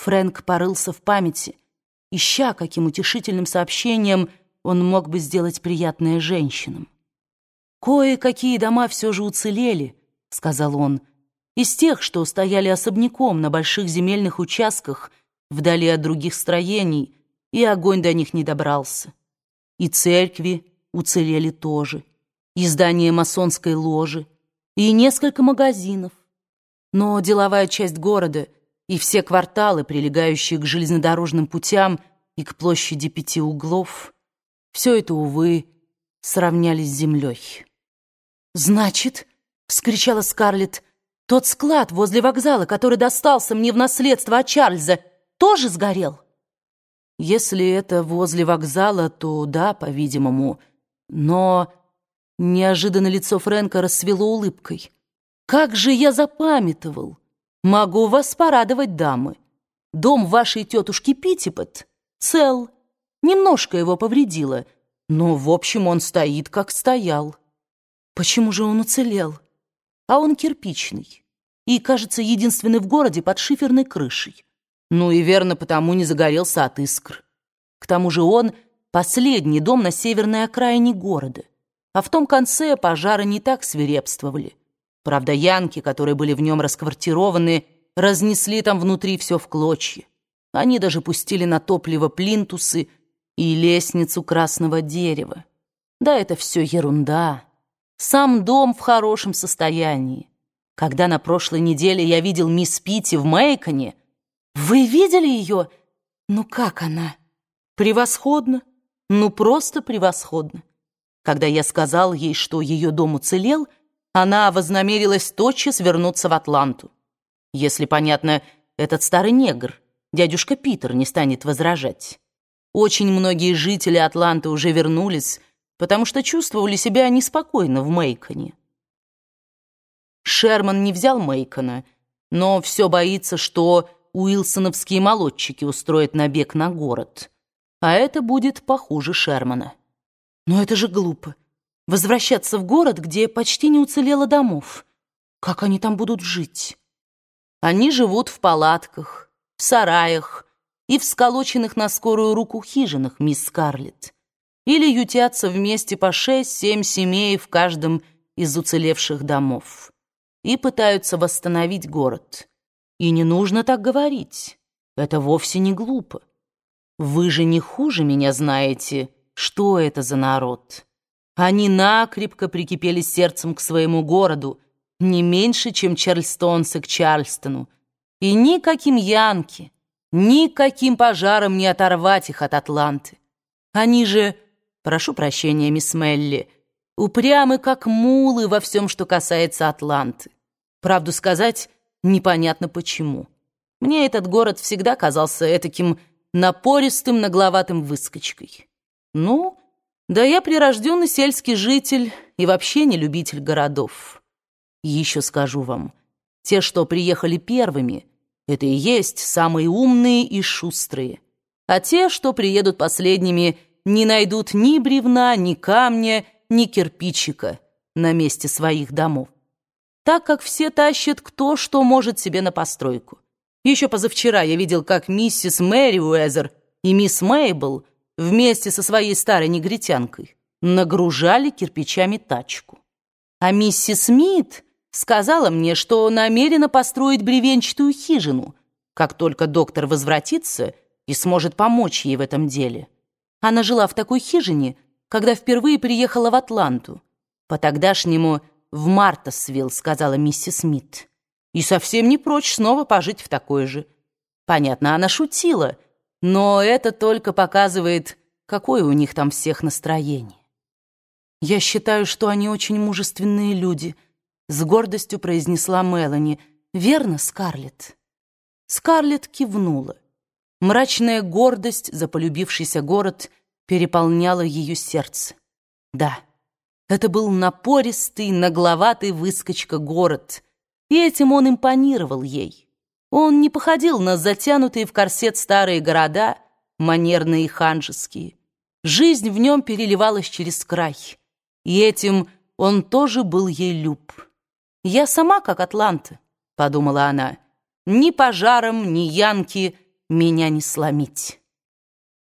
Фрэнк порылся в памяти, ища, каким утешительным сообщением он мог бы сделать приятное женщинам. «Кое-какие дома все же уцелели», — сказал он, «из тех, что стояли особняком на больших земельных участках, вдали от других строений, и огонь до них не добрался. И церкви уцелели тоже, и здание масонской ложи, и несколько магазинов. Но деловая часть города и все кварталы, прилегающие к железнодорожным путям и к площади пяти углов, все это, увы, сравнялись с землей. «Значит», — вскричала Скарлетт, «тот склад возле вокзала, который достался мне в наследство от Чарльза, тоже сгорел?» «Если это возле вокзала, то да, по-видимому. Но...» Неожиданно лицо Фрэнка расцвело улыбкой. «Как же я запамятовал! Могу вас порадовать, дамы. Дом вашей тетушки Питтипет цел. Немножко его повредило, но, в общем, он стоит, как стоял». Почему же он уцелел? А он кирпичный и, кажется, единственный в городе под шиферной крышей. Ну и верно, потому не загорелся от искр. К тому же он последний дом на северной окраине города, а в том конце пожары не так свирепствовали. Правда, янки, которые были в нем расквартированы, разнесли там внутри все в клочья. Они даже пустили на топливо плинтусы и лестницу красного дерева. Да это все ерунда. Сам дом в хорошем состоянии. Когда на прошлой неделе я видел мисс Питти в Мейконе... Вы видели ее? Ну как она? Превосходно. Ну просто превосходно. Когда я сказал ей, что ее дом уцелел, она вознамерилась тотчас вернуться в Атланту. Если, понятно, этот старый негр, дядюшка Питер, не станет возражать. Очень многие жители Атланты уже вернулись, потому что чувствовали себя неспокойно в Мейконе. Шерман не взял Мейкона, но все боится, что уилсоновские молодчики устроят набег на город. А это будет похуже Шермана. Но это же глупо. Возвращаться в город, где почти не уцелело домов. Как они там будут жить? Они живут в палатках, в сараях и в сколоченных на скорую руку хижинах, мисс Скарлетт или ютятся вместе по шесть-семь семей в каждом из уцелевших домов и пытаются восстановить город. И не нужно так говорить. Это вовсе не глупо. Вы же не хуже меня знаете, что это за народ. Они накрепко прикипели сердцем к своему городу, не меньше, чем чарльстонцы к Чарльстону. И никаким янки, никаким пожаром не оторвать их от Атланты. Они же прошу прощения, мисс Мелли, упрямы, как мулы во всем, что касается Атланты. Правду сказать, непонятно почему. Мне этот город всегда казался этаким напористым, нагловатым выскочкой. Ну, да я прирожденный сельский житель и вообще не любитель городов. Еще скажу вам, те, что приехали первыми, это и есть самые умные и шустрые. А те, что приедут последними – не найдут ни бревна, ни камня, ни кирпичика на месте своих домов, так как все тащат кто что может себе на постройку. Еще позавчера я видел, как миссис Мэри Уэзер и мисс Мейбл вместе со своей старой негритянкой нагружали кирпичами тачку. А миссис Смит сказала мне, что намерена построить бревенчатую хижину, как только доктор возвратится и сможет помочь ей в этом деле. Она жила в такой хижине, когда впервые приехала в Атланту. По-тогдашнему в Мартасвилл, сказала миссис Смит. И совсем не прочь снова пожить в такой же. Понятно, она шутила, но это только показывает, какое у них там всех настроение. «Я считаю, что они очень мужественные люди», — с гордостью произнесла Мелани. «Верно, Скарлетт?» Скарлетт кивнула. Мрачная гордость за полюбившийся город переполняла ее сердце. Да, это был напористый, нагловатый выскочка-город, и этим он импонировал ей. Он не походил на затянутые в корсет старые города, манерные и ханжеские. Жизнь в нем переливалась через край, и этим он тоже был ей люб. «Я сама как Атланта», — подумала она, — «ни пожаром, ни янки — меня не сломить.